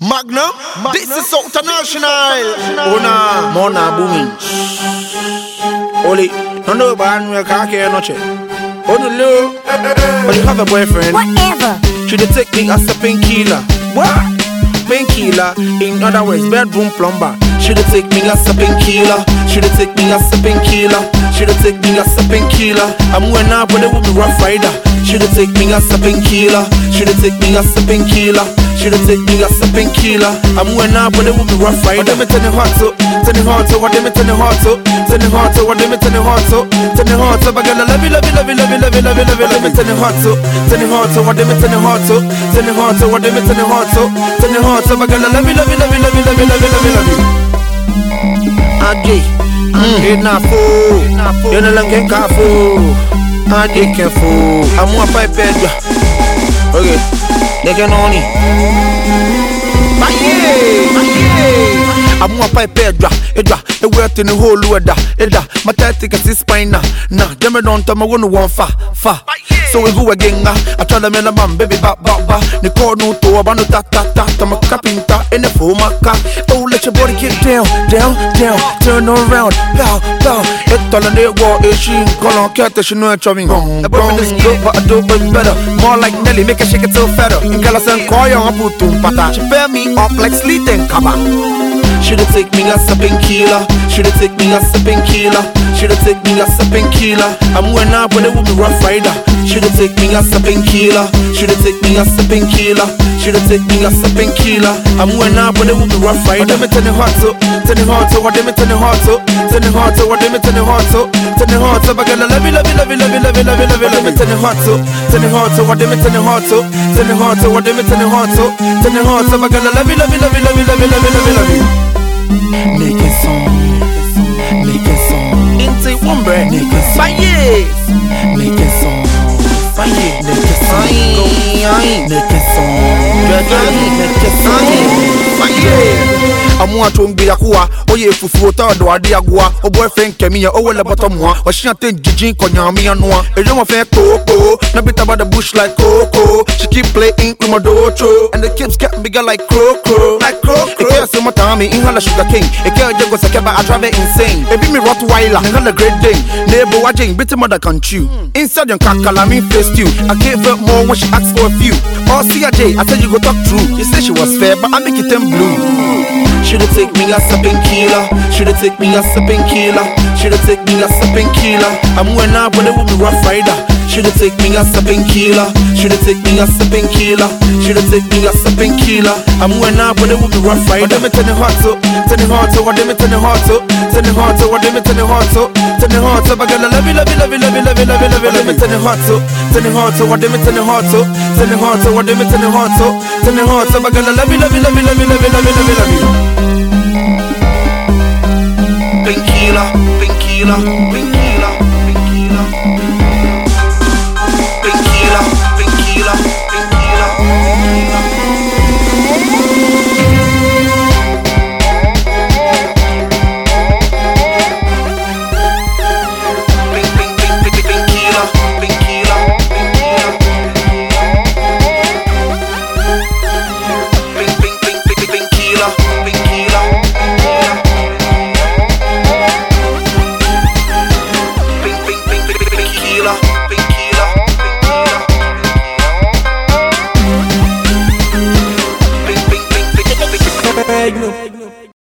Magnum, this is international. Una mona booming. Oli, no no ban we ka ke no che. Onu lo. But you have a boyfriend. Whatever. Should they take me as a painkiller? What? Painkiller, in other words, bedroom plumber. Should they take me as a painkiller? Should they take me as a painkiller? Should they take me as a painkiller? I'm going up, but it will be rough rider. Should they take me as a painkiller? Should they take me as a painkiller? Should have taken me as a painkiller. I'm wearing out, but it will be rough right. Let me turn the heart up, turn the heart up, let me turn the heart up, turn the heart up, let me turn the heart up, turn the heart up. I gotta love you, love you, love you, love you, love you, love you, love you, love you. Turn the heart up, turn the heart up, let me turn the heart up, turn the heart up, let me turn the heart up, turn the heart up. I gotta love you, love you, love you, love you, love you, love you, love you, love you. Agi, ina fo, yana langen kafo, agi kefo. Amu apa ipe ya? Okay they can only. I'm up by edra, Edra, a wet in the whole Luda, Edra, my tactic is spina. na. them don't tell me one one fa, fa. So we go again, I tell them in a man, baby, ba, ba, bop. The corner to a banu ta ta ta, ta, my kapinta in the form of oh, car. Let your body get down, down, down, turn around, bow, bow. It's all in the wall, it's she, call on cat, she know it's coming home. The boy is good, but I do it better. More like Nelly, make her shake it till fatter. In Galasan, call you on Putum Pata. She pair me up like sleet and cover. Shoulda take me as a painkiller. Shoulda take me as a painkiller. She don't take me as a painkiller. I'm going up when it will be rough rider. She don't take me as a painkiller. She don't take me as a painkiller. She don't take me as a painkiller. I'm going up when it will be rough rider. Let me turn it hot up, turn it hot to, what let me turn it hot to, turn it hot to, what let me turn it hot to, turn it hot to, but gonna love you, love you, love you, love you, love you, love you, love you, let me turn it hot up, turn it hot to, what let me turn it hot to, turn it hot to, what let me turn it hot to, turn it hot to, but gonna love you, love you, love you, love you, love you, love you, love you. amuato mbira kuwa oye fufu ota ọdọ adé agua o boyfriend kẹmi yẹn owó lẹbọtọ mua ọṣìyàn tẹ jíjí nkọnyàmíyàn nua èrè wọn fẹ tó. Koko na bit about the bush like coco. She keep playing with my docho and the kids get bigger like croco. Like coco croco e see my time in hala sugar king. E ke je go sekeba i drive it insane. E be me rottweiler. And hala great day neighbor wajin bit mother can chew. Inside your kakala me face you. I gave her more when she asked for a few. Oh see a day i said you go talk true. You say she was fair but i make it them blue. Shoulda take me as a painkiller. Shoulda take me as a painkiller. Shoulda take me as a painkiller. I'm going up, but it will be rough rider. Should've take me as a painkiller. Should've take me as a painkiller. Should've take me as a painkiller. I'm going out, but it will be rough right. Let me turn the heart up, turn the heart up, let me turn the heart up, turn the heart up, let me turn the heart up, turn the heart up. I gotta love you, love you, love you, love you, love you, love you, love you. Let me turn the heart up, turn it hot, up, let me turn the heart up, turn it hot, up, let me turn the heart up, turn it hot, up. I gotta love you, love you, love you, love you, love you, love you, love you, love you. Painkiller, painkiller, painkiller.